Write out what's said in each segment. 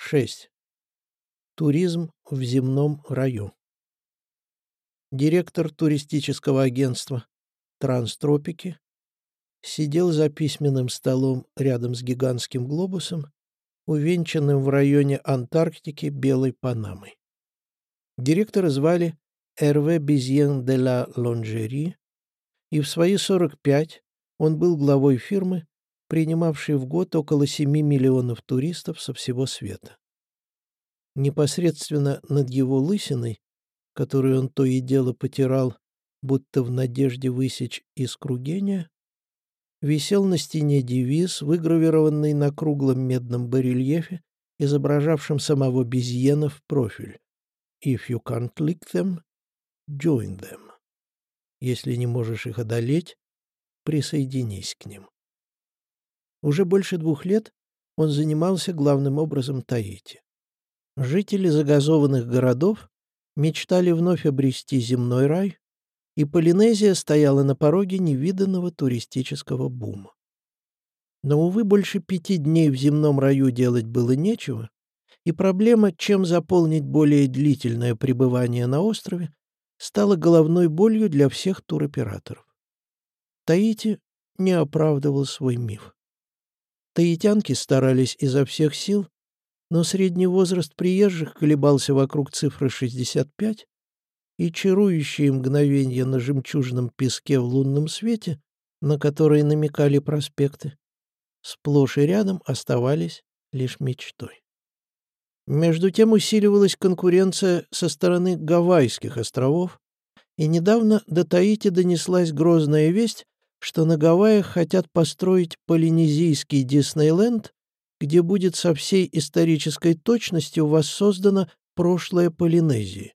6. Туризм в земном раю. Директор туристического агентства «Транстропики» сидел за письменным столом рядом с гигантским глобусом, увенчанным в районе Антарктики белой панамой. Директора звали Эрве Безьен де ла Лонжери, и в свои 45 он был главой фирмы, принимавшей в год около 7 миллионов туристов со всего света. Непосредственно над его лысиной, которую он то и дело потирал, будто в надежде высечь искру гения, висел на стене девиз, выгравированный на круглом медном барельефе, изображавшем самого Безьена в профиль. «If you can't lick them, join them». Если не можешь их одолеть, присоединись к ним. Уже больше двух лет он занимался главным образом Таити. Жители загазованных городов мечтали вновь обрести земной рай, и Полинезия стояла на пороге невиданного туристического бума. Но, увы, больше пяти дней в земном раю делать было нечего, и проблема, чем заполнить более длительное пребывание на острове, стала головной болью для всех туроператоров. Таити не оправдывал свой миф. Таитянки старались изо всех сил, но средний возраст приезжих колебался вокруг цифры 65, и чарующие мгновения на жемчужном песке в лунном свете, на которые намекали проспекты, сплошь и рядом оставались лишь мечтой. Между тем усиливалась конкуренция со стороны Гавайских островов, и недавно до Таити донеслась грозная весть, что на Гавайях хотят построить полинезийский Диснейленд, где будет со всей исторической точностью воссоздано прошлое Полинезии.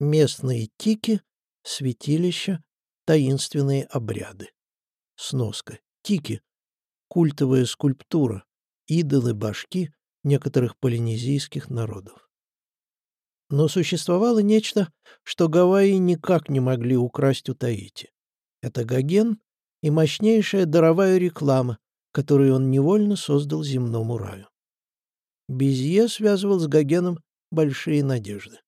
Местные тики, святилища, таинственные обряды. Сноска. Тики — культовая скульптура, идолы башки, некоторых полинезийских народов. Но существовало нечто, что Гавайи никак не могли украсть у Таити. Это Гоген и мощнейшая даровая реклама, которую он невольно создал земному раю. Безье связывал с Гогеном большие надежды.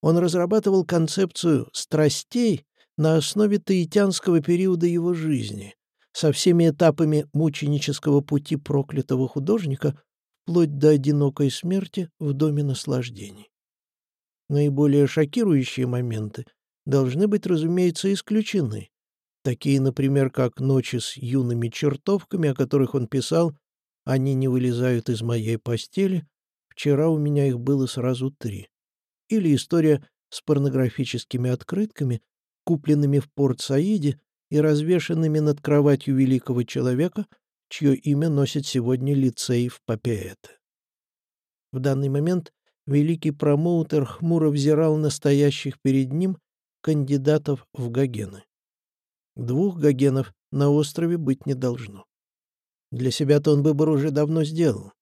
Он разрабатывал концепцию страстей на основе таитянского периода его жизни, со всеми этапами мученического пути проклятого художника вплоть до одинокой смерти в доме наслаждений. Наиболее шокирующие моменты должны быть, разумеется, исключены. Такие, например, как «Ночи с юными чертовками», о которых он писал, «Они не вылезают из моей постели», «Вчера у меня их было сразу три». Или история с порнографическими открытками, купленными в Порт-Саиде и развешанными над кроватью великого человека, чье имя носит сегодня лицей в Папеэте. В данный момент великий промоутер хмуро взирал настоящих перед ним кандидатов в Гогены. Двух Гогенов на острове быть не должно. Для себя-то он выбор уже давно сделал.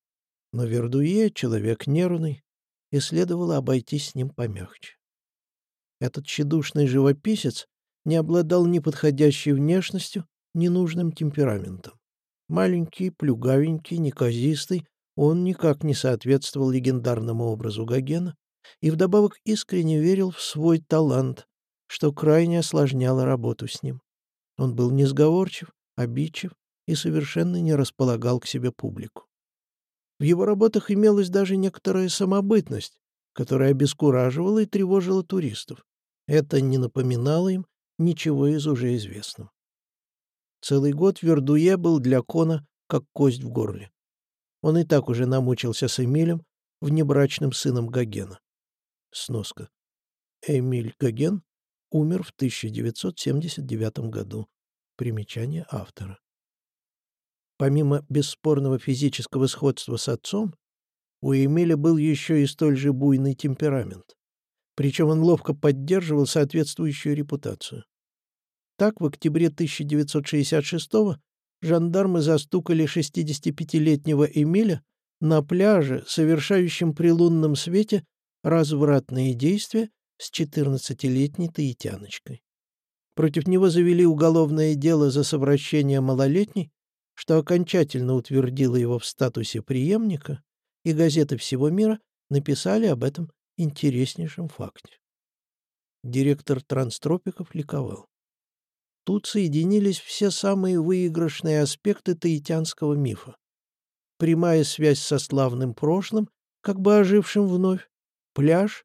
Но Вердуе — человек нервный, и следовало обойтись с ним помягче. Этот тщедушный живописец не обладал ни подходящей внешностью, ни нужным темпераментом. Маленький, плюгавенький, неказистый, он никак не соответствовал легендарному образу Гогена и вдобавок искренне верил в свой талант, что крайне осложняло работу с ним. Он был несговорчив, обидчив и совершенно не располагал к себе публику. В его работах имелась даже некоторая самобытность, которая обескураживала и тревожила туристов. Это не напоминало им ничего из уже известного. Целый год Вердуе был для Кона как кость в горле. Он и так уже намучился с Эмилем, внебрачным сыном Гогена. Сноска. Эмиль Гоген умер в 1979 году. Примечание автора. Помимо бесспорного физического сходства с отцом, у Эмиля был еще и столь же буйный темперамент. Причем он ловко поддерживал соответствующую репутацию. Так, в октябре 1966-го жандармы застукали 65-летнего Эмиля на пляже, совершающем при лунном свете развратные действия с 14-летней таитяночкой. Против него завели уголовное дело за совращение малолетней, что окончательно утвердило его в статусе преемника и газеты всего мира написали об этом интереснейшем факте. Директор Транстропиков ликовал. Тут соединились все самые выигрышные аспекты таитянского мифа. Прямая связь со славным прошлым, как бы ожившим вновь, пляж,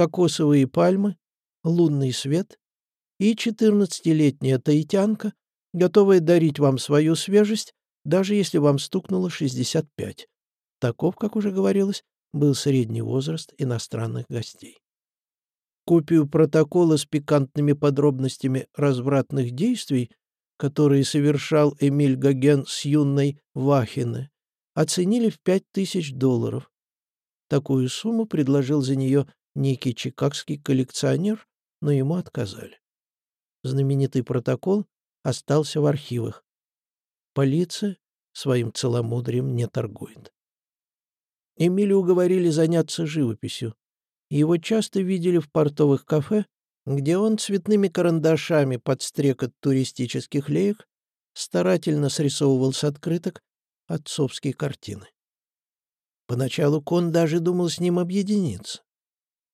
кокосовые пальмы, лунный свет и четырнадцатилетняя таитянка, готовая дарить вам свою свежесть, даже если вам стукнуло 65. Таков, как уже говорилось, был средний возраст иностранных гостей. Копию протокола с пикантными подробностями развратных действий, которые совершал Эмиль Гоген с юной Вахине, оценили в пять тысяч долларов. Такую сумму предложил за нее некий чикагский коллекционер, но ему отказали. Знаменитый протокол остался в архивах. Полиция своим целомудрием не торгует. Эмилю уговорили заняться живописью. Его часто видели в портовых кафе, где он цветными карандашами под стрекот туристических леек старательно срисовывал с открыток отцовские картины. Поначалу Кон даже думал с ним объединиться.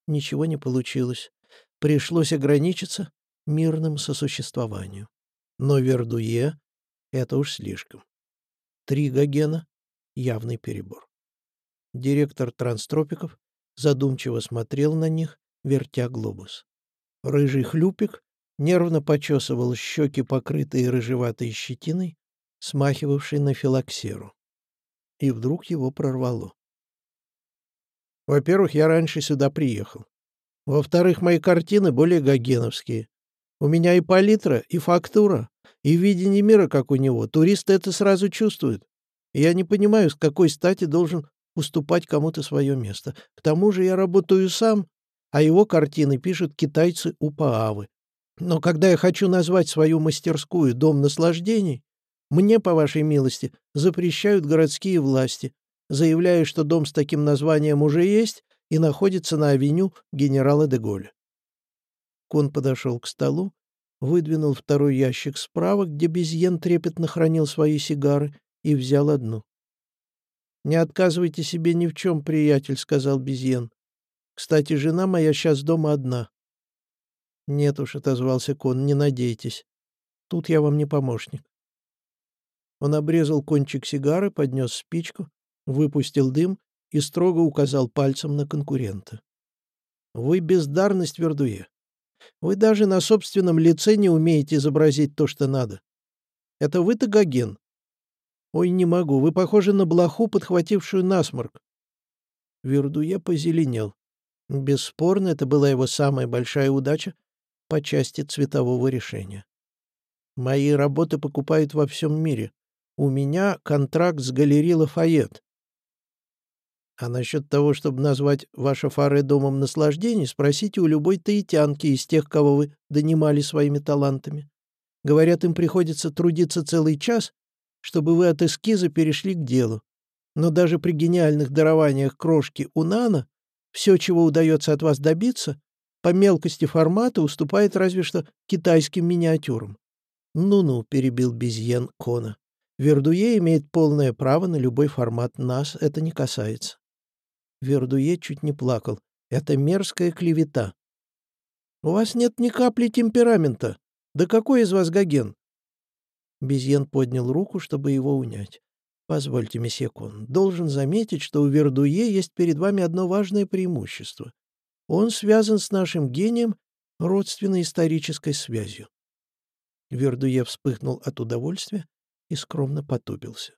Ничего не получилось. Пришлось ограничиться мирным сосуществованием. Но Вердуе — это уж слишком. Три Гогена — явный перебор. Директор Транстропиков задумчиво смотрел на них, вертя глобус. Рыжий хлюпик нервно почесывал щеки, покрытые рыжеватой щетиной, смахивавшей на филоксеру. И вдруг его прорвало. Во-первых, я раньше сюда приехал. Во-вторых, мои картины более гогеновские. У меня и палитра, и фактура, и видение мира, как у него. Туристы это сразу чувствуют. я не понимаю, с какой стати должен уступать кому-то свое место. К тому же я работаю сам, а его картины пишут китайцы у Паавы. Но когда я хочу назвать свою мастерскую «Дом наслаждений», мне, по вашей милости, запрещают городские власти, заявляя, что дом с таким названием уже есть и находится на авеню генерала де Голля. Кон подошел к столу, выдвинул второй ящик справа, где Безьен трепетно хранил свои сигары, и взял одну. «Не отказывайте себе ни в чем, приятель», — сказал Безьен. «Кстати, жена моя сейчас дома одна». «Нет уж», — отозвался Кон, — «не надейтесь. Тут я вам не помощник». Он обрезал кончик сигары, поднес спичку, выпустил дым и строго указал пальцем на конкурента. «Вы бездарность, Вердуе. Вы даже на собственном лице не умеете изобразить то, что надо. Это вы-то Гоген, «Ой, не могу, вы похожи на блоху, подхватившую насморк». Вердуе позеленел. Бесспорно, это была его самая большая удача по части цветового решения. «Мои работы покупают во всем мире. У меня контракт с галерией Лафайет. А насчет того, чтобы назвать ваше фаре домом наслаждений, спросите у любой таитянки из тех, кого вы донимали своими талантами. Говорят, им приходится трудиться целый час, чтобы вы от эскиза перешли к делу. Но даже при гениальных дарованиях крошки Унана все, чего удается от вас добиться, по мелкости формата уступает разве что китайским миниатюрам. «Ну-ну», — перебил Безьен Кона. «Вердуе имеет полное право на любой формат, нас это не касается». Вердуе чуть не плакал. «Это мерзкая клевета». «У вас нет ни капли темперамента. Да какой из вас Гоген? Безьен поднял руку, чтобы его унять. «Позвольте, месье Кон, должен заметить, что у Вердуе есть перед вами одно важное преимущество. Он связан с нашим гением родственной исторической связью». Вердуе вспыхнул от удовольствия и скромно потупился.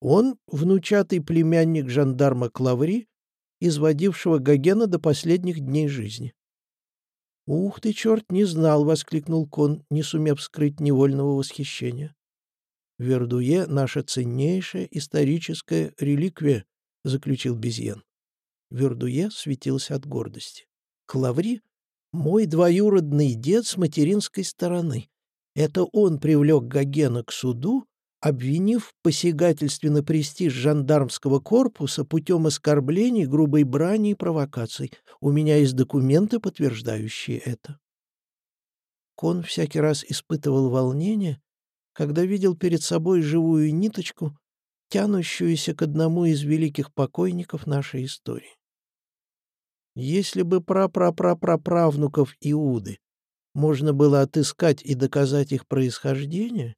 Он — внучатый племянник жандарма Клаври, изводившего Гогена до последних дней жизни. «Ух ты, черт, не знал!» — воскликнул Кон, не сумев скрыть невольного восхищения. «Вердуе — наша ценнейшая историческая реликвия», — заключил Безьен. Вердуе светился от гордости. «Клаври — мой двоюродный дед с материнской стороны. Это он привлек Гогена к суду обвинив в посягательстве на престиж жандармского корпуса путем оскорблений, грубой брани и провокаций. У меня есть документы, подтверждающие это. Кон всякий раз испытывал волнение, когда видел перед собой живую ниточку, тянущуюся к одному из великих покойников нашей истории. Если бы прапрапрапраправнуков Иуды можно было отыскать и доказать их происхождение,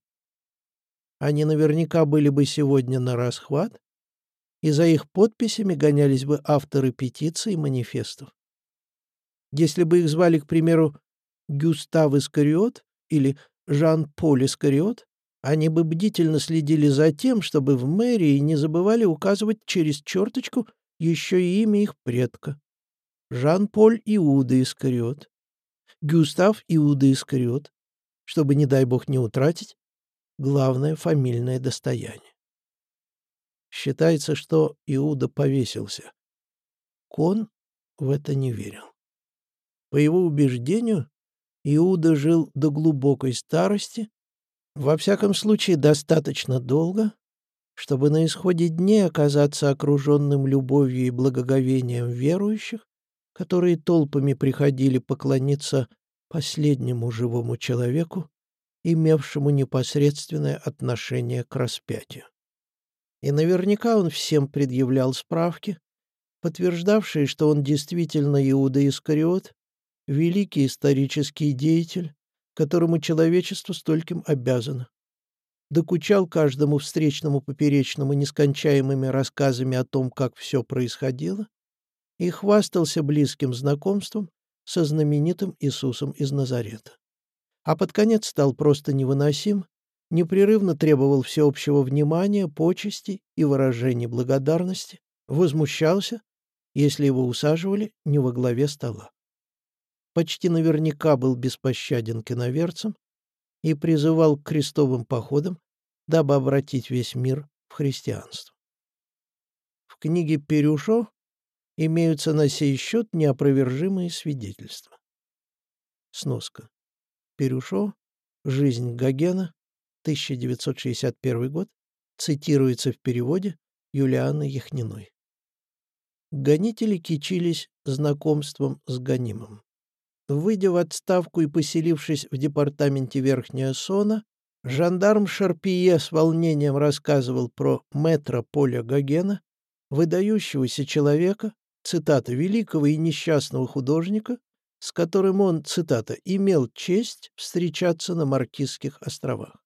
они наверняка были бы сегодня на расхват, и за их подписями гонялись бы авторы петиций и манифестов. Если бы их звали, к примеру, Гюстав Искариот или Жан-Поль Искариот, они бы бдительно следили за тем, чтобы в мэрии не забывали указывать через черточку еще и имя их предка. Жан-Поль Иуда Искариот, Гюстав Иуда Искариот, чтобы, не дай бог, не утратить главное фамильное достояние. Считается, что Иуда повесился. Кон в это не верил. По его убеждению, Иуда жил до глубокой старости, во всяком случае достаточно долго, чтобы на исходе дней оказаться окруженным любовью и благоговением верующих, которые толпами приходили поклониться последнему живому человеку, имевшему непосредственное отношение к распятию. И наверняка он всем предъявлял справки, подтверждавшие, что он действительно Иуда Искариот, великий исторический деятель, которому человечество стольким обязано. Докучал каждому встречному поперечному нескончаемыми рассказами о том, как все происходило, и хвастался близким знакомством со знаменитым Иисусом из Назарета. А под конец стал просто невыносим, непрерывно требовал всеобщего внимания, почести и выражений благодарности, возмущался, если его усаживали не во главе стола почти наверняка был беспощаден к иноверцам и призывал к крестовым походам, дабы обратить весь мир в христианство. В книге Перюшо имеются на сей счет неопровержимые свидетельства. Сноска. Перюшо. Жизнь Гогена. 1961 год. Цитируется в переводе Юлианы Яхниной. Гонители кичились знакомством с гонимым. Выйдя в отставку и поселившись в департаменте Верхняя Сона, жандарм Шарпие с волнением рассказывал про мэтра Поля Гогена, выдающегося человека, цитата, великого и несчастного художника, с которым он, цитата, «имел честь встречаться на Маркизских островах».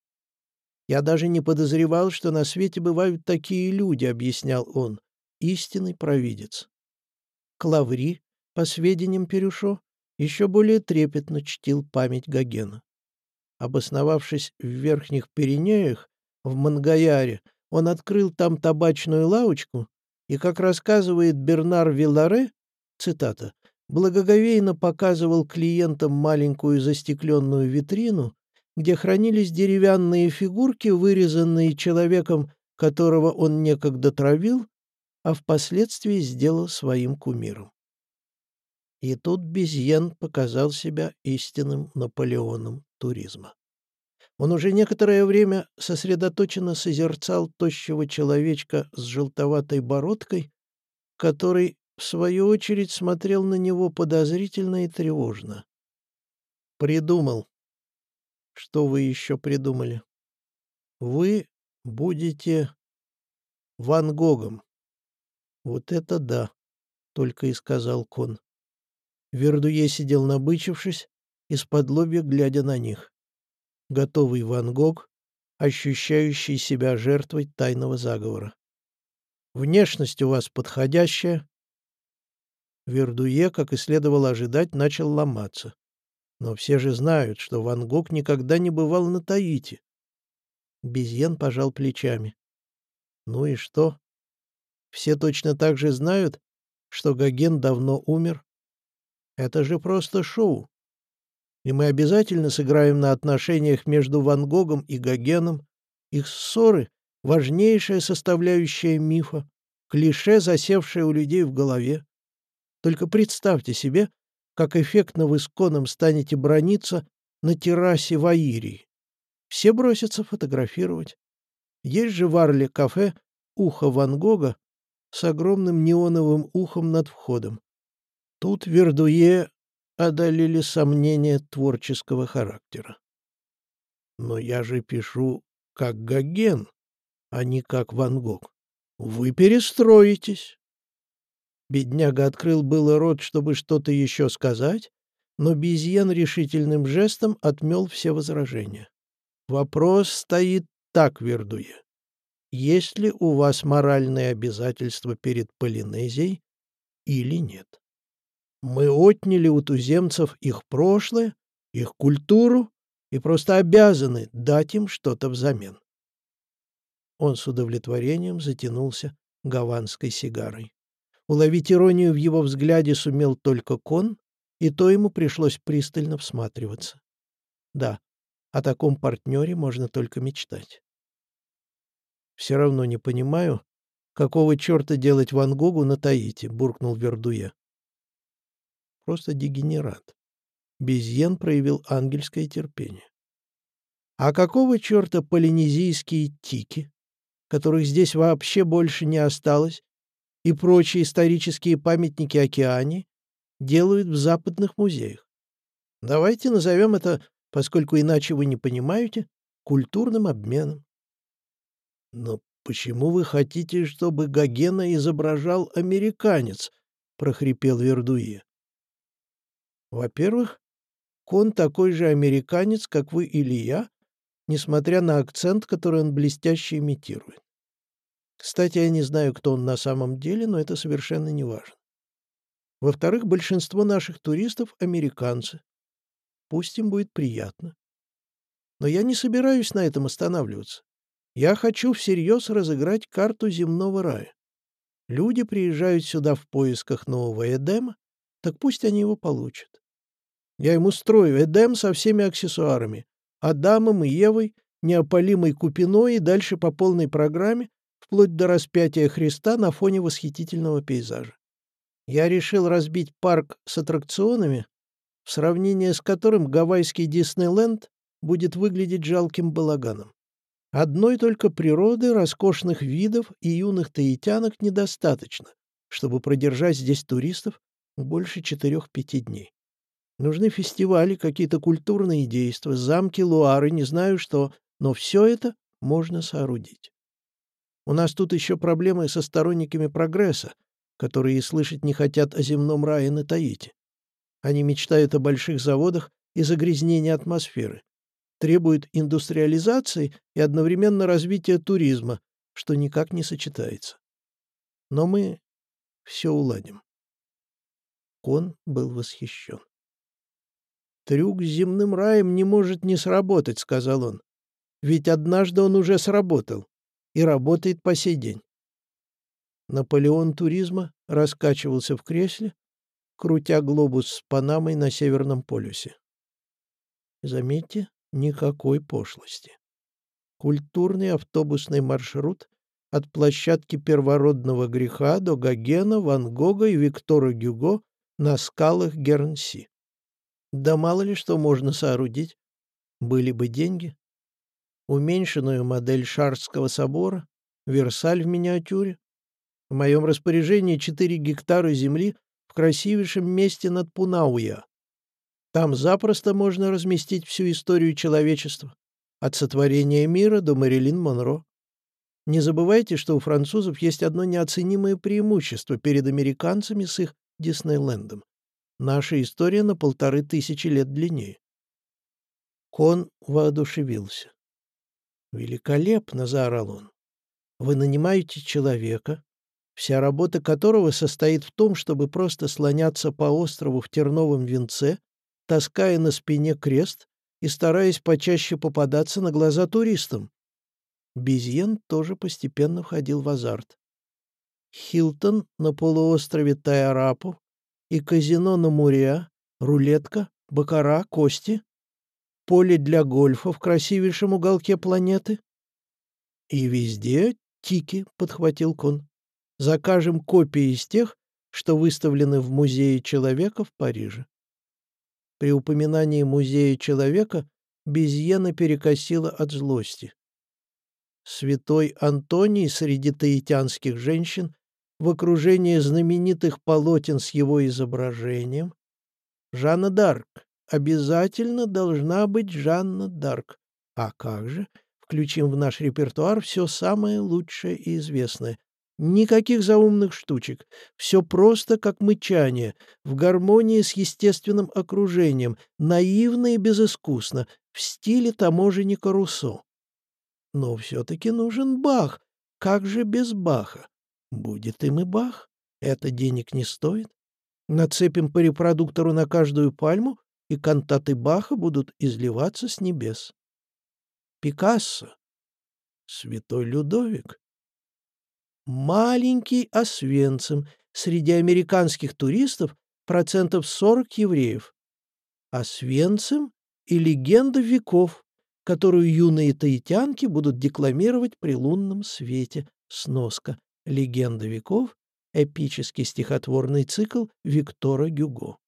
«Я даже не подозревал, что на свете бывают такие люди», — объяснял он, — «истинный провидец». Клаври, по сведениям Перюшо, еще более трепетно чтил память Гогена. Обосновавшись в Верхних Пиренеях, в Мангаяре, он открыл там табачную лавочку и, как рассказывает Бернар Вилларе, цитата, благоговейно показывал клиентам маленькую застекленную витрину, где хранились деревянные фигурки, вырезанные человеком, которого он некогда травил, а впоследствии сделал своим кумиром. И тут Безьен показал себя истинным Наполеоном туризма. Он уже некоторое время сосредоточенно созерцал тощего человечка с желтоватой бородкой, который, в свою очередь, смотрел на него подозрительно и тревожно. «Придумал». «Что вы еще придумали?» «Вы будете Ван Гогом». «Вот это да», — только и сказал Кон. Вердуе сидел набычившись, из-под лобья глядя на них. Готовый Ван Гог, ощущающий себя жертвой тайного заговора. «Внешность у вас подходящая». Вердуе, как и следовало ожидать, начал ломаться. Но все же знают, что Ван Гог никогда не бывал на Таити. Безьен пожал плечами. «Ну и что? Все точно так же знают, что Гоген давно умер, это же просто шоу. И мы обязательно сыграем на отношениях между Ван Гогом и Гогеном. Их ссоры — важнейшая составляющая мифа, клише, засевшее у людей в голове. Только представьте себе, как эффектно вы с Коном станете брониться на террасе в Аирии. Все бросятся фотографировать. Есть же в Арле кафе «Ухо Ван Гога» с огромным неоновым ухом над входом. Тут Вердуе одолели сомнения творческого характера. Но я же пишу как Гоген. а не как Ван Гог. Вы перестроитесь. Бедняга открыл было рот, чтобы что-то еще сказать, но Безьен решительным жестом отмел все возражения. Вопрос стоит так, Вердуе. Есть ли у вас моральные обязательства перед Полинезией или нет? Мы отняли у туземцев их прошлое, их культуру и просто обязаны дать им что-то взамен. Он с удовлетворением затянулся гаванской сигарой. Уловить иронию в его взгляде сумел только Кон, и то ему пришлось пристально всматриваться. Да, о таком партнере можно только мечтать. «Все равно не понимаю, какого черта делать Ван Гогу на Таити», — буркнул Вердуе. «Просто дегенерат». Безьен проявил ангельское терпение. «А какого черта полинезийские тики?» которых здесь вообще больше не осталось, и прочие исторические памятники океане делают в западных музеях. Давайте назовем это, поскольку иначе вы не понимаете, культурным обменом. Но почему вы хотите, чтобы Гогена изображал американец? прохрипел Вердуе. Во-первых, он такой же американец, как вы или я, несмотря на акцент, который он блестяще имитирует. Кстати, я не знаю, кто он на самом деле, но это совершенно не важно. Во-вторых, большинство наших туристов — американцы. Пусть им будет приятно. Но я не собираюсь на этом останавливаться. Я хочу всерьез разыграть карту земного рая. Люди приезжают сюда в поисках нового Эдема, так пусть они его получат. Я им устрою Эдем со всеми аксессуарами, Адамом и Евой, неопалимой купиной и дальше по полной программе, вплоть до распятия Христа на фоне восхитительного пейзажа. Я решил разбить парк с аттракционами, в сравнении с которым гавайский Диснейленд будет выглядеть жалким балаганом. Одной только природы, роскошных видов и юных таитянок недостаточно, чтобы продержать здесь туристов больше четырех-пяти дней. Нужны фестивали, какие-то культурные действия, замки, луары, не знаю что, но все это можно соорудить. У нас тут еще проблемы со сторонниками прогресса, которые и слышать не хотят о земном рае на Таити. Они мечтают о больших заводах и загрязнении атмосферы, требуют индустриализации и одновременно развития туризма, что никак не сочетается. Но мы все уладим. Кон был восхищен. «Трюк с земным раем не может не сработать», — сказал он. «Ведь однажды он уже сработал и работает по сей день. Наполеон туризма раскачивался в кресле, крутя глобус с Панамой на Северном полюсе. Заметьте, никакой пошлости. Культурный автобусный маршрут от площадки первородного греха до Гогена, Ван Гога и Виктора Гюго на скалах Гернси. Да мало ли что можно соорудить. Были бы деньги уменьшенную модель Шарского собора, Версаль в миниатюре. В моем распоряжении 4 гектара земли в красивейшем месте над Пунауя. Там запросто можно разместить всю историю человечества, от сотворения мира до Марилин Монро. Не забывайте, что у французов есть одно неоценимое преимущество перед американцами с их Диснейлендом. Наша история на полторы тысячи лет длиннее. Кон воодушевился. «Великолепно!» — заорал он. «Вы нанимаете человека, вся работа которого состоит в том, чтобы просто слоняться по острову в терновом венце, таская на спине крест и стараясь почаще попадаться на глаза туристам». Безьен тоже постепенно входил в азарт. Хилтон на полуострове Тайарапу и казино на Мурия, рулетка, бакара, кости поле для гольфа в красивейшем уголке планеты. И везде тики, — подхватил Кон. Закажем копии из тех, что выставлены в Музее человека в Париже. При упоминании Музея человека Безьена перекосила от злости. Святой Антоний среди таитянских женщин в окружении знаменитых полотен с его изображением, Жанна Дарк, обязательно должна быть Жанна Дарк. А как же? Включим в наш репертуар все самое лучшее и известное. Никаких заумных штучек. Все просто как мычание, в гармонии с естественным окружением, наивно и безыскусно, в стиле таможенника Руссо. Но все-таки нужен Бах. Как же без Баха? Будет им и Бах. Это денег не стоит. Нацепим по репродуктору на каждую пальму, и кантаты Баха будут изливаться с небес. Пикассо. Святой Людовик. Маленький Освенцим. Среди американских туристов процентов 40 евреев. Освенцим и легенда веков, которую юные таитянки будут декламировать при лунном свете. Сноска. Легенда веков эпический стихотворный цикл Виктора Гюго.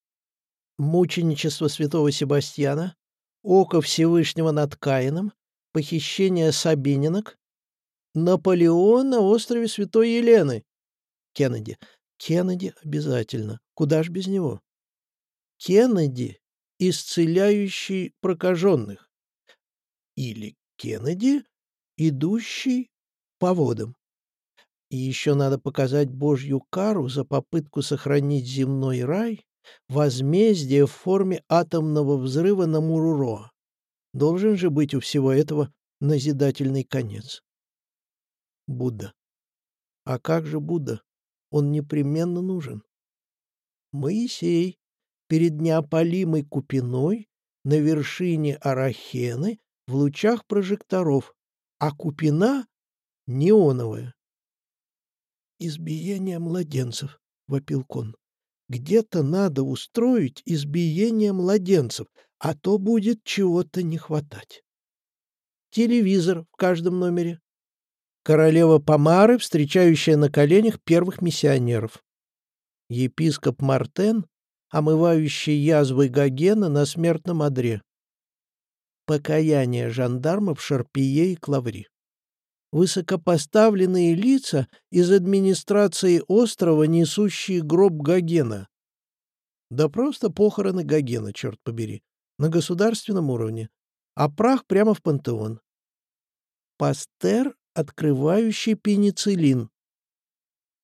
Мученичество святого Себастьяна, Око Всевышнего над Каином, Похищение Сабининок, Наполеон на острове Святой Елены. Кеннеди. Кеннеди обязательно. Куда ж без него? Кеннеди, исцеляющий прокаженных. Или Кеннеди, идущий по водам. И еще надо показать Божью кару за попытку сохранить земной рай, возмездие в форме атомного взрыва на Муруро. Должен же быть у всего этого назидательный конец. Будда. А как же Будда? Он непременно нужен. Моисей перед неопалимой купиной на вершине Арахены в лучах прожекторов, а купина неоновая избиение младенцев», — вопил кон. «Где-то надо устроить избиение младенцев, а то будет чего-то не хватать». Телевизор в каждом номере. Королева Помары, встречающая на коленях первых миссионеров. Епископ Мартен, омывающий язвы Гогена на смертном одре. Покаяние жандармов Шарпие и Клаври высокопоставленные лица из администрации острова, несущие гроб Гогена. Да просто похороны Гогена, черт побери, на государственном уровне, а прах прямо в пантеон. Пастер, открывающий пенициллин.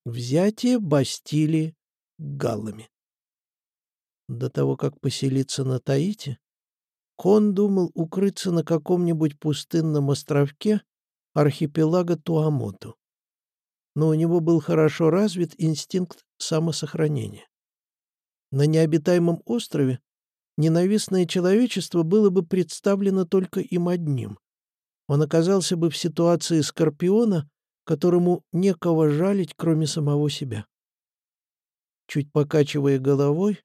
Взятие Бастилии галлами. До того, как поселиться на Таити, Кон думал укрыться на каком-нибудь пустынном островке архипелага Туамоту. Но у него был хорошо развит инстинкт самосохранения. На необитаемом острове ненавистное человечество было бы представлено только им одним. Он оказался бы в ситуации скорпиона, которому некого жалить, кроме самого себя. Чуть покачивая головой,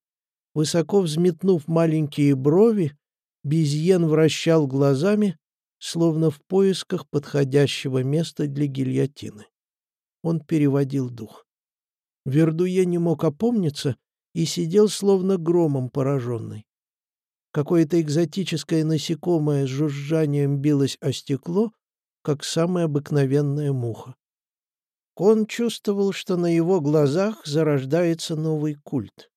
высоко взметнув маленькие брови, Безьен вращал глазами, словно в поисках подходящего места для гильотины. Он переводил дух. Вердуе не мог опомниться и сидел словно громом пораженный. Какое-то экзотическое насекомое с жужжанием билось о стекло, как самая обыкновенная муха. Он чувствовал, что на его глазах зарождается новый культ.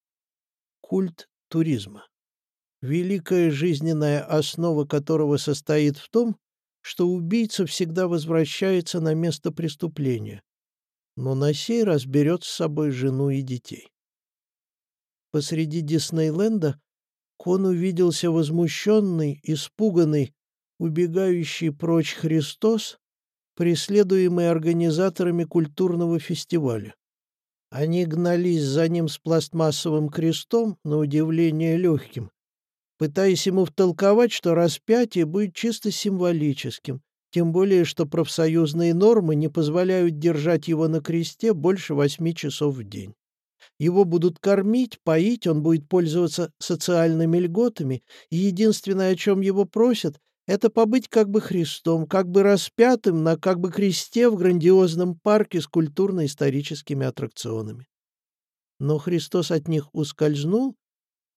Культ туризма великая жизненная основа которого состоит в том, что убийца всегда возвращается на место преступления, но на сей раз берет с собой жену и детей. Посреди Диснейленда Кон увиделся возмущенный, испуганный, убегающий прочь Христос, преследуемый организаторами культурного фестиваля. Они гнались за ним с пластмассовым крестом, на удивление легким, пытаясь ему втолковать, что распятие будет чисто символическим, тем более что профсоюзные нормы не позволяют держать его на кресте больше восьми часов в день. Его будут кормить, поить, он будет пользоваться социальными льготами, и единственное, о чем его просят, это побыть как бы Христом, как бы распятым на как бы кресте в грандиозном парке с культурно-историческими аттракционами. Но Христос от них ускользнул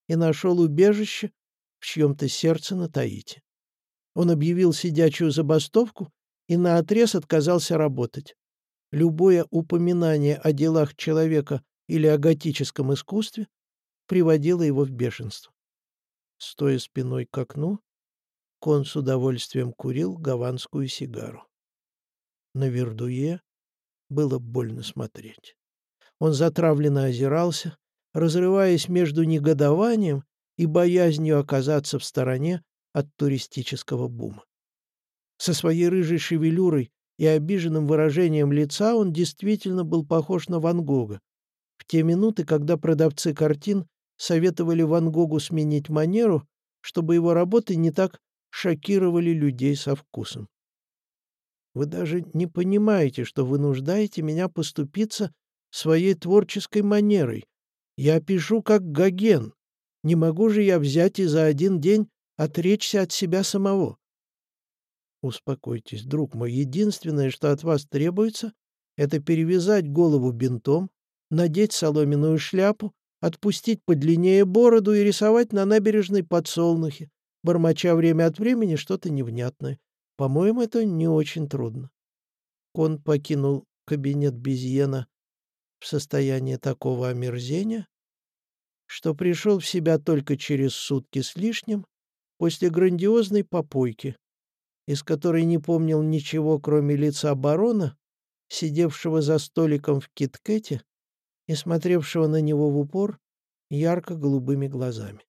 и нашел убежище в чьем-то сердце на Таити. Он объявил сидячую забастовку и наотрез отказался работать. Любое упоминание о делах человека или о готическом искусстве приводило его в бешенство. Стоя спиной к окну, Кон с удовольствием курил гаванскую сигару. На Вердуе было больно смотреть. Он затравленно озирался, разрываясь между негодованием и боязнью оказаться в стороне от туристического бума. Со своей рыжей шевелюрой и обиженным выражением лица он действительно был похож на Ван Гога. В те минуты, когда продавцы картин советовали Ван Гогу сменить манеру, чтобы его работы не так шокировали людей со вкусом. Вы даже не понимаете, что вынуждаете меня поступиться своей творческой манерой. Я пишу как Гоген. Не могу же я взять и за один день отречься от себя самого. Успокойтесь, друг мой. Единственное, что от вас требуется, это перевязать голову бинтом, надеть соломенную шляпу, отпустить подлиннее бороду и рисовать на набережной подсолнухи, бормоча время от времени что-то невнятное. По-моему, это не очень трудно. Кон покинул кабинет Безьена в состоянии такого омерзения, что пришел в себя только через сутки с лишним после грандиозной попойки, из которой не помнил ничего, кроме лица барона, сидевшего за столиком в киткете и смотревшего на него в упор ярко-голубыми глазами.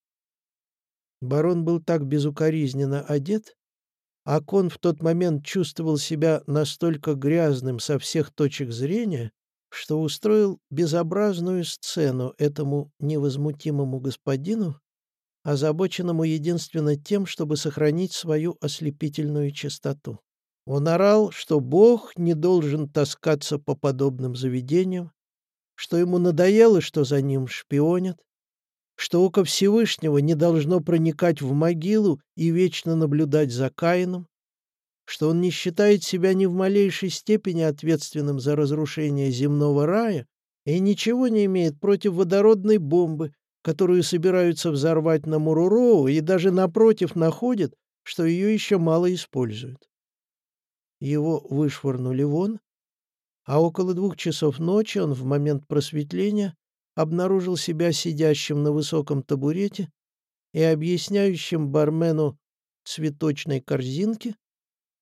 Барон был так безукоризненно одет, а Кон в тот момент чувствовал себя настолько грязным со всех точек зрения, что устроил безобразную сцену этому невозмутимому господину, озабоченному единственно тем, чтобы сохранить свою ослепительную чистоту. Он орал, что Бог не должен таскаться по подобным заведениям, что ему надоело, что за ним шпионят, что око Всевышнего не должно проникать в могилу и вечно наблюдать за Каином, что он не считает себя ни в малейшей степени ответственным за разрушение земного рая и ничего не имеет против водородной бомбы, которую собираются взорвать на Муруроу, и даже напротив находят, что ее еще мало используют. Его вышвырнули вон, а около двух часов ночи он в момент просветления обнаружил себя сидящим на высоком табурете и объясняющим бармену цветочной корзинки,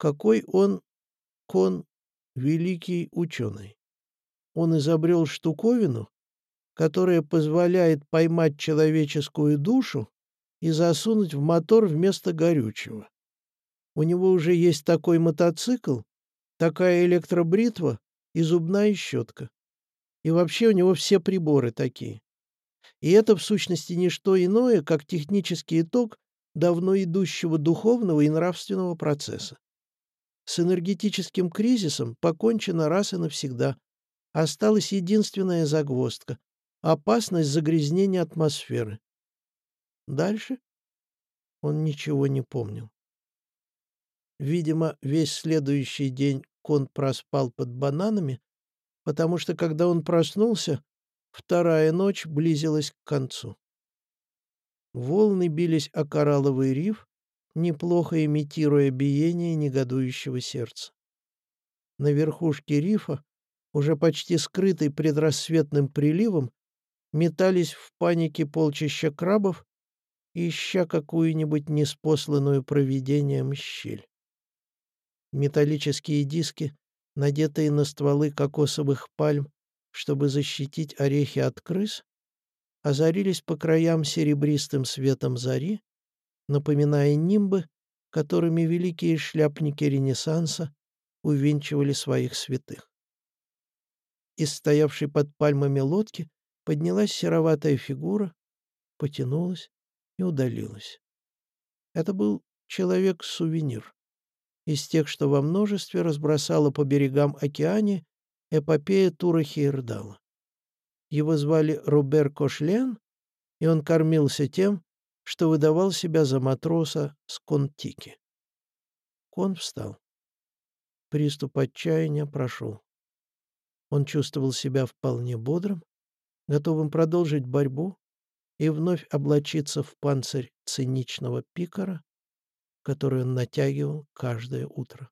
какой он, кон, великий ученый. Он изобрел штуковину, которая позволяет поймать человеческую душу и засунуть в мотор вместо горючего. У него уже есть такой мотоцикл, такая электробритва и зубная щетка. И вообще у него все приборы такие. И это, в сущности, не что иное, как технический итог давно идущего духовного и нравственного процесса. С энергетическим кризисом покончено раз и навсегда. Осталась единственная загвоздка — опасность загрязнения атмосферы. Дальше он ничего не помнил. Видимо, весь следующий день Кон проспал под бананами, потому что, когда он проснулся, вторая ночь близилась к концу. Волны бились о коралловый риф, неплохо имитируя биение негодующего сердца. На верхушке рифа, уже почти скрытой предрассветным приливом, метались в панике полчища крабов, ища какую-нибудь неспосланную провидением щель. Металлические диски надетые на стволы кокосовых пальм, чтобы защитить орехи от крыс, озарились по краям серебристым светом зари, напоминая нимбы, которыми великие шляпники Ренессанса увенчивали своих святых. Из стоявшей под пальмами лодки поднялась сероватая фигура, потянулась и удалилась. Это был человек-сувенир из тех, что во множестве разбросала по берегам океане эпопея Тура Хейрдала. Его звали Робер Кошлен, и он кормился тем, что выдавал себя за матроса с Контики. Кон встал. Приступ отчаяния прошел. Он чувствовал себя вполне бодрым, готовым продолжить борьбу и вновь облачиться в панцирь циничного пикара, который он натягивал каждое утро.